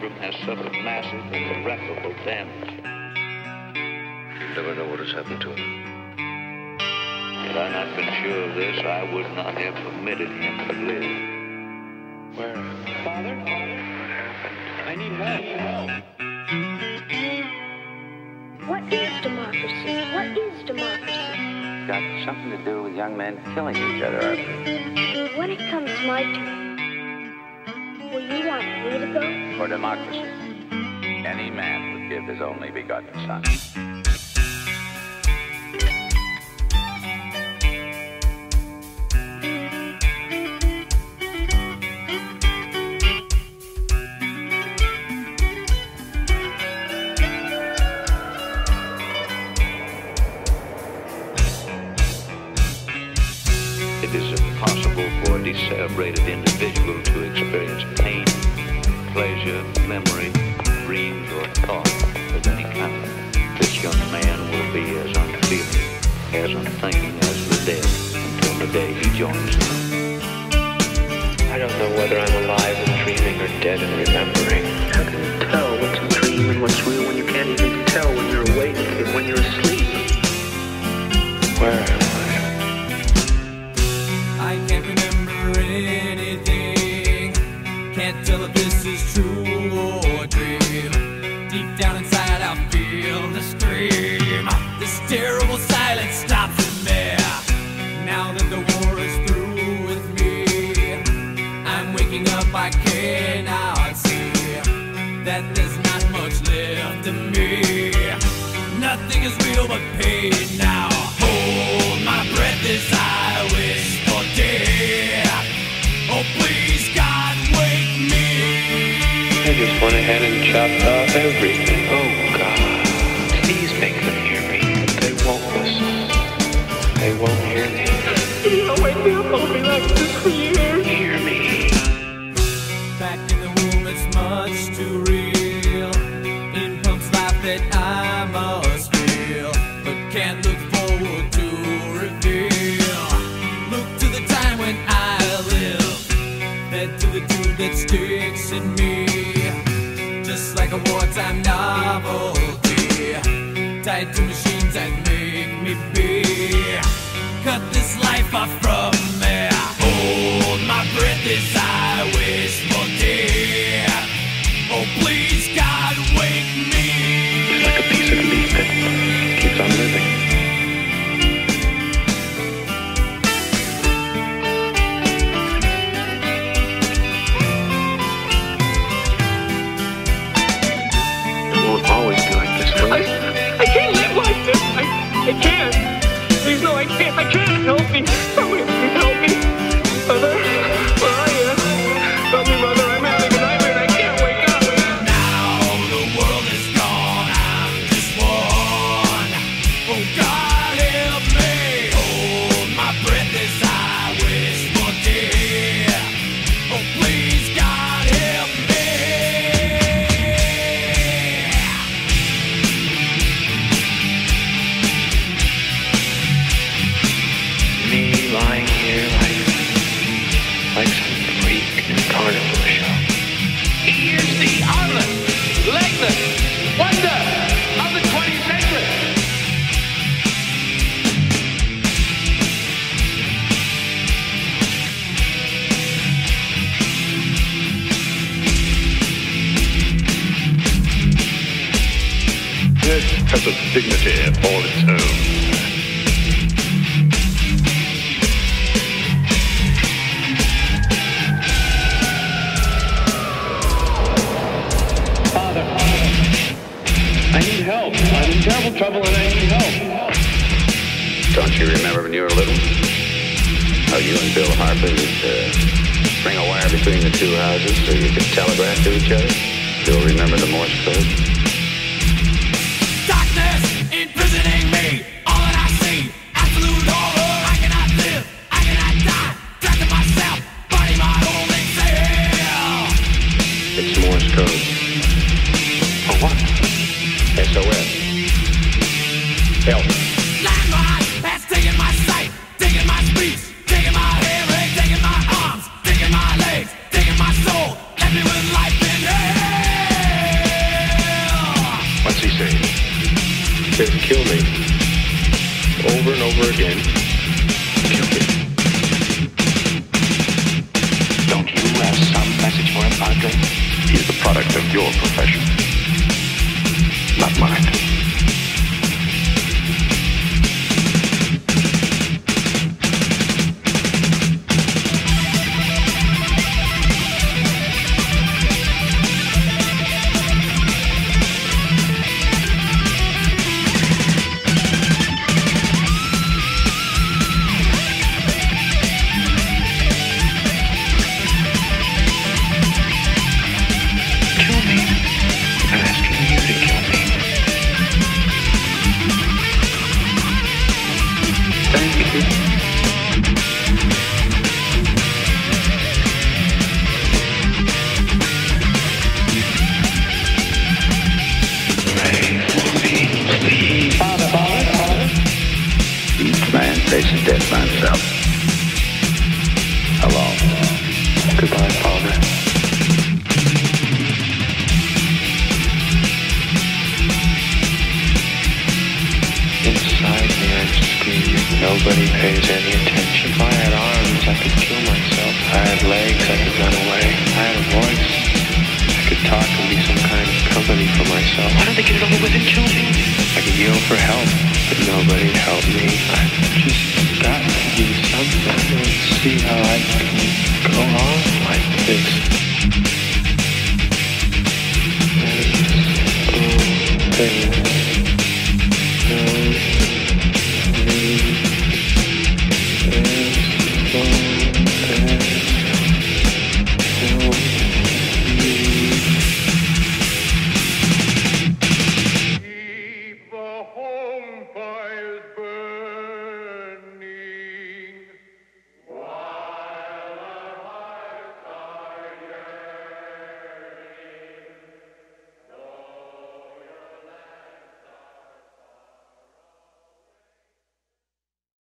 cerebrum has suffered massive and irreparable damage. You never know what has happened to him. Had I not been sure of this, I would not have permitted him to live. Where? Father? I need help. What is democracy? What is democracy? Got something to do with young men killing each other, I believe. When it comes my turn, will you want me to go? For democracy, any man would give his only begotten son. It is impossible for a decerebrated individual to experience pain, pleasure, memory, dreams, or thought of any kind. This young man will be as unfeeling, as unthinking as the dead until the day he joins them. I don't know whether I'm alive and dreaming or dead and remembering. How can you tell what's a dream and what's real when you can't even tell when you're scream. This terrible silence stops in me. Now that the war is through with me, I'm waking up. I cannot see that there's not much left of me. Nothing is real but pain now. Hold my breath as I wish for death. Oh, please, God, wake me. I just went ahead and chopped off everything. Oh, that I must feel, but can't look forward to reveal. Look to the time when I live, fed to the tube that sticks in me, just like a wartime novelty. Tied to machines that make me be. Cut this life off from has a dignity all its own. Father, I need help. I'm in terrible trouble and I need help. Don't you remember when you were little? How you and Bill Harper would to string a wire between the two houses so you could telegraph to each other? You'll remember the Morse code? code. For what? SOS. Help. Landmine! My sight, my speech, my hearing, my arms, my legs, my soul. Left me with life in hell. What's he saying? Kill me. Over and over again. Kill me. Don't you have some message for him, Andre? is the product of your profession, not mine. Goodbye, Father. Nobody pays any attention. If I had arms, I could kill myself. I had legs, I could run away. I had a voice, I could talk and be some kind of company for myself. Why don't they get over with and kill me? I could yell for help, but nobody'd help me. I've just got do something. I see how I can go on like this. There's no no need. There's no